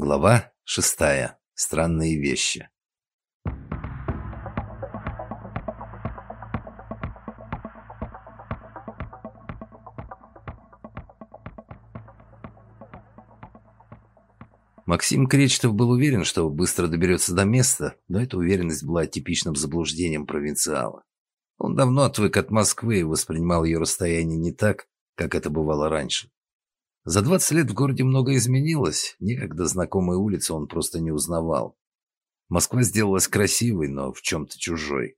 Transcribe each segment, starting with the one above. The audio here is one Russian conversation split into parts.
Глава шестая. Странные вещи. Максим Кречетов был уверен, что быстро доберется до места, но эта уверенность была типичным заблуждением провинциала. Он давно отвык от Москвы и воспринимал ее расстояние не так, как это бывало раньше. За 20 лет в городе много изменилось, некогда знакомые улицы он просто не узнавал. Москва сделалась красивой, но в чем-то чужой.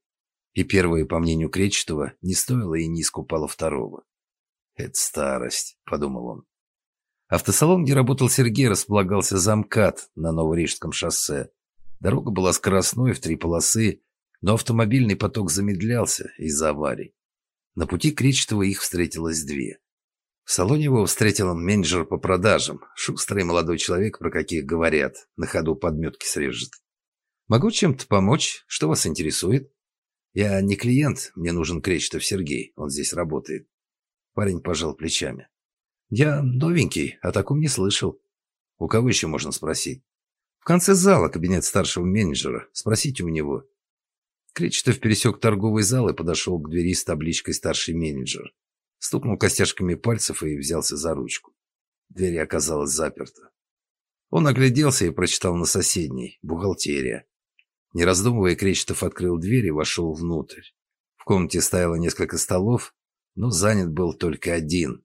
И первое, по мнению Кречетова, не стоило и не искупало второго. «Это старость», — подумал он. Автосалон, где работал Сергей, располагался за МКАД на Новорижском шоссе. Дорога была скоростной, в три полосы, но автомобильный поток замедлялся из-за аварий. На пути Кречетова их встретилось две. В салоне его встретил менеджер по продажам, шустрый молодой человек, про каких говорят, на ходу подметки срежет. «Могу чем-то помочь? Что вас интересует?» «Я не клиент, мне нужен Кречетов Сергей, он здесь работает». Парень пожал плечами. «Я новенький, о таком не слышал. У кого еще можно спросить?» «В конце зала кабинет старшего менеджера. Спросите у него». Кречетов пересек торговый зал и подошел к двери с табличкой «Старший менеджер». Стукнул костяшками пальцев и взялся за ручку. Дверь оказалась заперта. Он огляделся и прочитал на соседней «Бухгалтерия». Не раздумывая, Кречетов открыл дверь и вошел внутрь. В комнате стояло несколько столов, но занят был только один.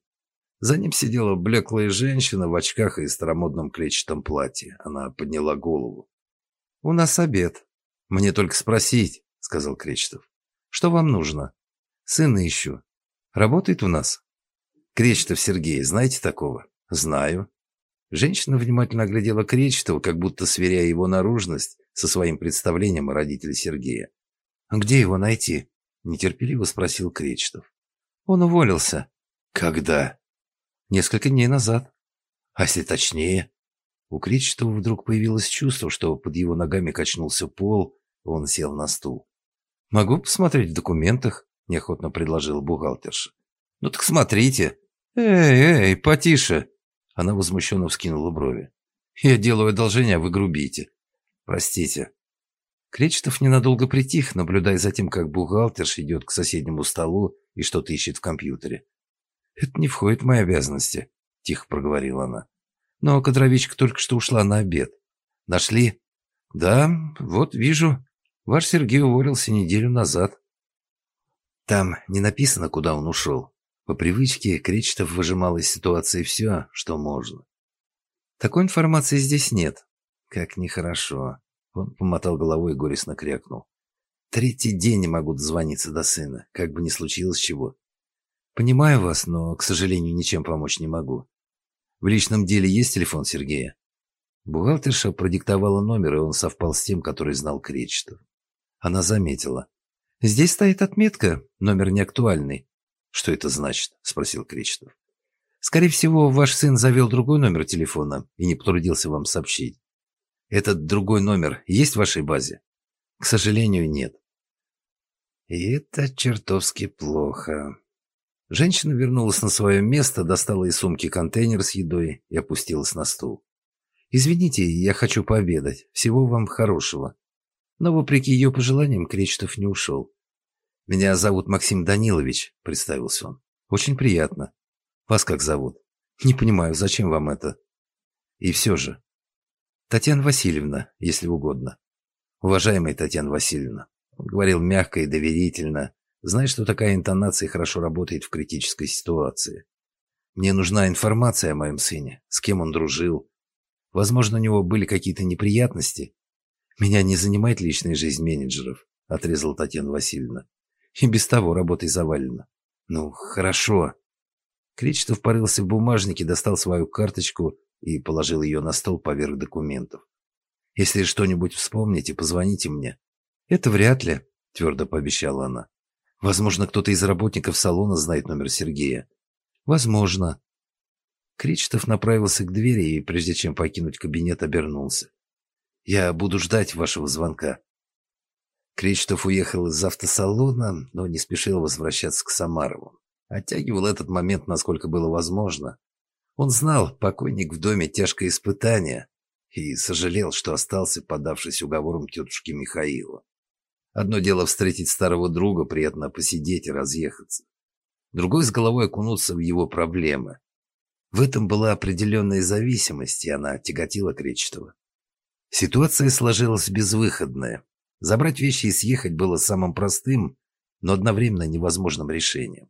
За ним сидела блеклая женщина в очках и старомодном клетчатом платье. Она подняла голову. «У нас обед. Мне только спросить», — сказал Кречетов. «Что вам нужно?» «Сына ищу. Работает у нас?» «Кречетов Сергей, знаете такого?» «Знаю». Женщина внимательно оглядела Кречетова, как будто сверяя его наружность со своим представлением о родителе Сергея. «Где его найти?» – нетерпеливо спросил Кречетов. «Он уволился». «Когда?» «Несколько дней назад». «А если точнее?» У Кречетова вдруг появилось чувство, что под его ногами качнулся пол, он сел на стул. «Могу посмотреть в документах?» – неохотно предложила бухгалтерша. «Ну так смотрите». «Эй, эй, потише!» Она возмущенно вскинула брови. «Я делаю одолжение, а вы грубите. Простите». Кречетов ненадолго притих, наблюдая за тем, как бухгалтерша идет к соседнему столу и что-то ищет в компьютере. «Это не входит в мои обязанности», – тихо проговорила она. «Но кадровичка только что ушла на обед. Нашли?» «Да, вот вижу. Ваш Сергей уволился неделю назад». Там не написано, куда он ушел. По привычке Кречетов выжимал из ситуации все, что можно. Такой информации здесь нет. Как нехорошо. Он помотал головой и горестно крякнул. Третий день не могу дозвониться до сына, как бы ни случилось чего. Понимаю вас, но, к сожалению, ничем помочь не могу. В личном деле есть телефон Сергея? Бухгалтерша продиктовала номер, и он совпал с тем, который знал Кречетов. Она заметила. Здесь стоит отметка, номер не актуальный. Что это значит? спросил Кречетов. Скорее всего, ваш сын завел другой номер телефона и не потрудился вам сообщить. Этот другой номер есть в вашей базе? К сожалению, нет. И это чертовски плохо. Женщина вернулась на свое место, достала из сумки контейнер с едой и опустилась на стул. «Извините, я хочу пообедать. Всего вам хорошего». Но, вопреки ее пожеланиям, Кречетов не ушел. «Меня зовут Максим Данилович», — представился он. «Очень приятно. Вас как зовут? Не понимаю, зачем вам это?» «И все же». «Татьяна Васильевна, если угодно». «Уважаемая Татьяна Васильевна», — он говорил мягко и доверительно, зная, что такая интонация хорошо работает в критической ситуации. «Мне нужна информация о моем сыне, с кем он дружил. Возможно, у него были какие-то неприятности, «Меня не занимает личная жизнь менеджеров», — отрезала Татьяна Васильевна. «И без того работой завалено». «Ну, хорошо». Кречетов порылся в бумажнике, достал свою карточку и положил ее на стол поверх документов. «Если что-нибудь вспомните, позвоните мне». «Это вряд ли», — твердо пообещала она. «Возможно, кто-то из работников салона знает номер Сергея». «Возможно». Кречетов направился к двери и, прежде чем покинуть кабинет, обернулся. Я буду ждать вашего звонка». Кречетов уехал из автосалона, но не спешил возвращаться к Самарову. Оттягивал этот момент, насколько было возможно. Он знал, покойник в доме – тяжкое испытание, и сожалел, что остался, подавшись уговорам тетушки Михаила. Одно дело встретить старого друга, приятно посидеть и разъехаться. Другой с головой окунуться в его проблемы. В этом была определенная зависимость, и она тяготила Кречетова. Ситуация сложилась безвыходная. Забрать вещи и съехать было самым простым, но одновременно невозможным решением.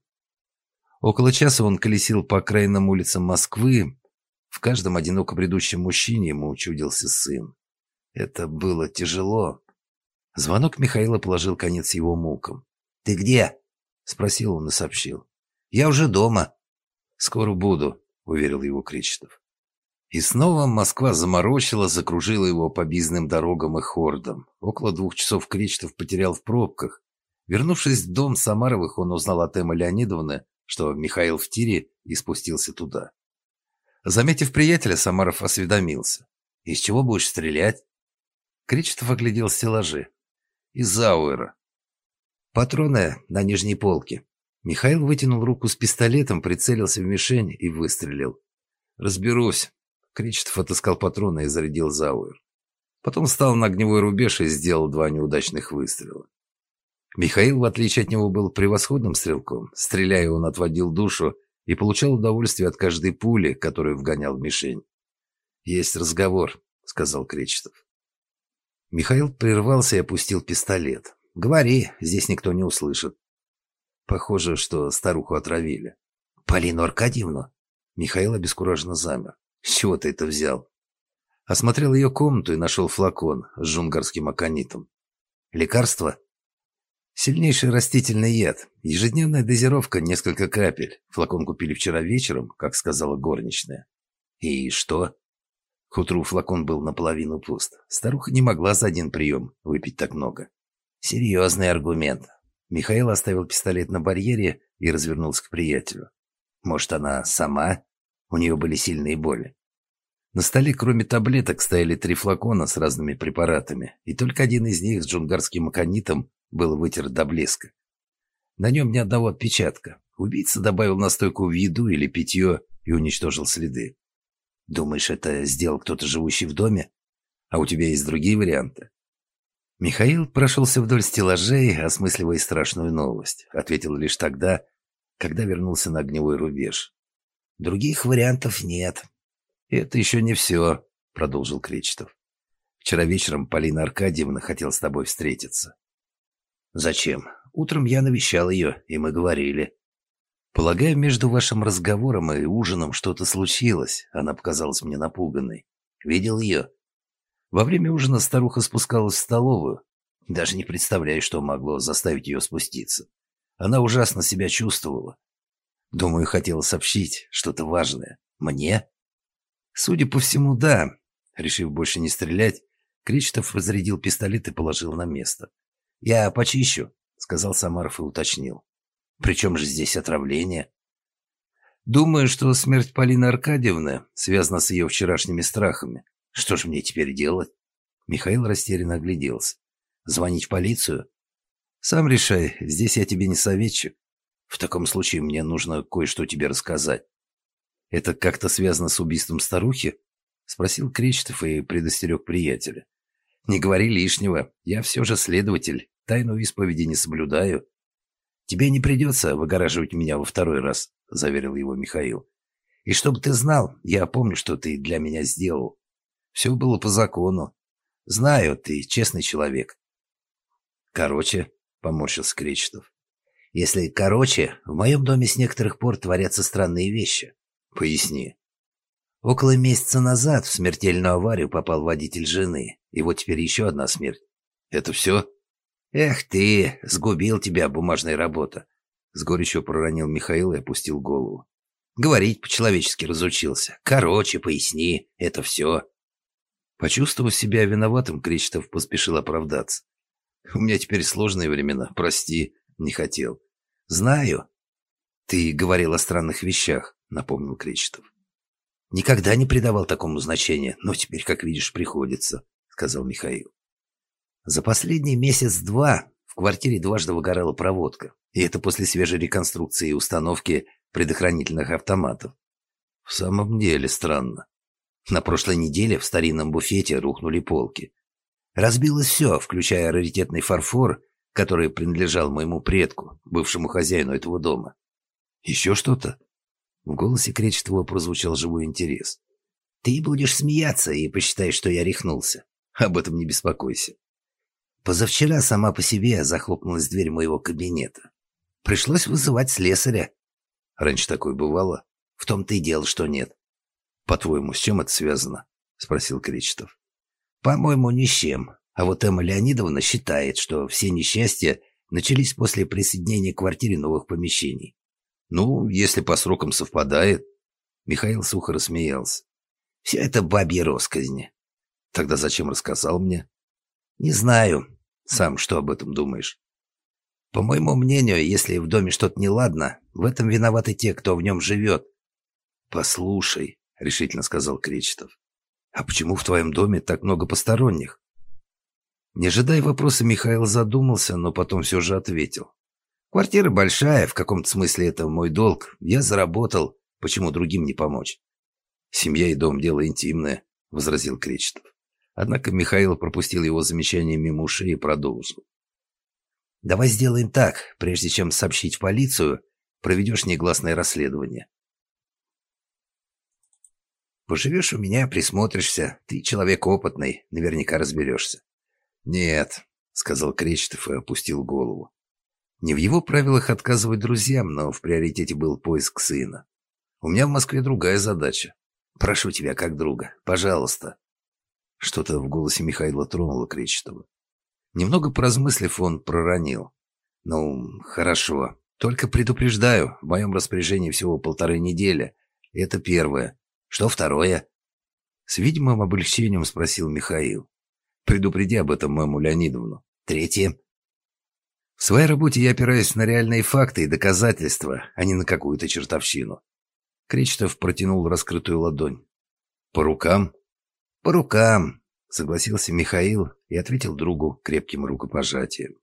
Около часа он колесил по окраинным улицам Москвы. В каждом одиноко бредущем мужчине ему учудился сын. Это было тяжело. Звонок Михаила положил конец его мукам. «Ты где?» — спросил он и сообщил. «Я уже дома». «Скоро буду», — уверил его Кречетов. И снова Москва заморочила, закружила его по бизным дорогам и хордам. Около двух часов Кречетов потерял в пробках. Вернувшись в дом Самаровых, он узнал от Эммы Леонидовны, что Михаил в тире и спустился туда. Заметив приятеля, Самаров осведомился. «Из чего будешь стрелять?» Кречетов оглядел стеллажи. «Из Зауэра». «Патроны на нижней полке». Михаил вытянул руку с пистолетом, прицелился в мишень и выстрелил. «Разберусь». Кречетов отыскал патроны и зарядил Зауэр. Потом встал на огневой рубеж и сделал два неудачных выстрела. Михаил, в отличие от него, был превосходным стрелком. Стреляя, он отводил душу и получал удовольствие от каждой пули, которую вгонял в мишень. «Есть разговор», — сказал Кречетов. Михаил прервался и опустил пистолет. «Говори, здесь никто не услышит». Похоже, что старуху отравили. «Полину Аркадьевну?» Михаил обескураженно замер. «С чего ты это взял?» Осмотрел ее комнату и нашел флакон с жунгарским аконитом. «Лекарство?» Сильнейший растительный яд. Ежедневная дозировка, несколько капель. Флакон купили вчера вечером, как сказала горничная. И что? К утру флакон был наполовину пуст. Старуха не могла за один прием выпить так много. Серьезный аргумент. Михаил оставил пистолет на барьере и развернулся к приятелю. Может, она сама? У нее были сильные боли. На столе, кроме таблеток, стояли три флакона с разными препаратами, и только один из них с джунгарским аконитом был вытерт до блеска. На нем ни одного отпечатка. Убийца добавил настойку в еду или питье и уничтожил следы. Думаешь, это сделал кто-то, живущий в доме? А у тебя есть другие варианты? Михаил прошелся вдоль стеллажей, осмысливая страшную новость. Ответил лишь тогда, когда вернулся на огневой рубеж. Других вариантов нет. Это еще не все, продолжил Кречетов. Вчера вечером Полина Аркадьевна хотела с тобой встретиться. «Зачем? Утром я навещал ее, и мы говорили». «Полагаю, между вашим разговором и ужином что-то случилось», она показалась мне напуганной. «Видел ее?» Во время ужина старуха спускалась в столовую. Даже не представляю, что могло заставить ее спуститься. Она ужасно себя чувствовала. Думаю, хотела сообщить что-то важное. Мне? Судя по всему, да. Решив больше не стрелять, Кречетов разрядил пистолет и положил на место. «Я почищу», — сказал Самаров и уточнил. «При чем же здесь отравление?» «Думаю, что смерть Полины Аркадьевны связана с ее вчерашними страхами. Что же мне теперь делать?» Михаил растерянно огляделся. «Звонить в полицию?» «Сам решай, здесь я тебе не советчик. В таком случае мне нужно кое-что тебе рассказать». «Это как-то связано с убийством старухи?» — спросил Кречетов и предостерег приятеля. «Не говори лишнего. Я все же следователь. Тайну исповеди не соблюдаю». «Тебе не придется выгораживать меня во второй раз», — заверил его Михаил. «И чтобы ты знал, я помню, что ты для меня сделал. Все было по закону. Знаю, ты честный человек». «Короче», — поморщился Кречетов. «Если короче, в моем доме с некоторых пор творятся странные вещи». «Поясни». Около месяца назад в смертельную аварию попал водитель жены, и вот теперь еще одна смерть. Это все? Эх ты, сгубил тебя бумажная работа. С горечью проронил Михаил и опустил голову. Говорить по-человечески разучился. Короче, поясни, это все. Почувствовав себя виноватым, Кречетов поспешил оправдаться. У меня теперь сложные времена, прости, не хотел. Знаю. Ты говорил о странных вещах, напомнил Кречетов. Никогда не придавал такому значения, но теперь, как видишь, приходится», — сказал Михаил. За последний месяц-два в квартире дважды выгорала проводка, и это после свежей реконструкции и установки предохранительных автоматов. В самом деле странно. На прошлой неделе в старинном буфете рухнули полки. Разбилось все, включая раритетный фарфор, который принадлежал моему предку, бывшему хозяину этого дома. Еще что-то? В голосе Кречетова прозвучал живой интерес. Ты будешь смеяться и посчитаешь, что я рехнулся. Об этом не беспокойся. Позавчера сама по себе захлопнулась дверь моего кабинета. Пришлось вызывать слесаря. Раньше такое бывало. В том-то и дело, что нет. По-твоему, с чем это связано? Спросил Кречетов. По-моему, ни с чем. А вот Эмма Леонидовна считает, что все несчастья начались после присоединения к квартире новых помещений. Ну, если по срокам совпадает. Михаил сухо рассмеялся. Все это бабьи росказни. Тогда зачем рассказал мне? Не знаю. Сам что об этом думаешь? По моему мнению, если в доме что-то неладно, в этом виноваты те, кто в нем живет. Послушай, решительно сказал Кречетов. А почему в твоем доме так много посторонних? Не ожидая вопроса, Михаил задумался, но потом все же ответил. Квартира большая, в каком-то смысле это мой долг. Я заработал, почему другим не помочь? Семья и дом – дело интимное, – возразил Кречетов. Однако Михаил пропустил его замечание мимо ушей и продолжил. «Давай сделаем так. Прежде чем сообщить в полицию, проведешь негласное расследование. Поживешь у меня, присмотришься. Ты человек опытный, наверняка разберешься». «Нет», — сказал Кречетов и опустил голову. Не в его правилах отказывать друзьям, но в приоритете был поиск сына. У меня в Москве другая задача. Прошу тебя как друга, пожалуйста. Что-то в голосе Михаила тронуло Кречетова. Немного поразмыслив, он проронил. «Ну, хорошо. Только предупреждаю, в моем распоряжении всего полторы недели. Это первое. Что второе?» С видимым облегчением спросил Михаил. «Предупреди об этом маму Леонидовну. Третье. В своей работе я опираюсь на реальные факты и доказательства, а не на какую-то чертовщину». Кречетов протянул раскрытую ладонь. «По рукам?» «По рукам», — согласился Михаил и ответил другу крепким рукопожатием.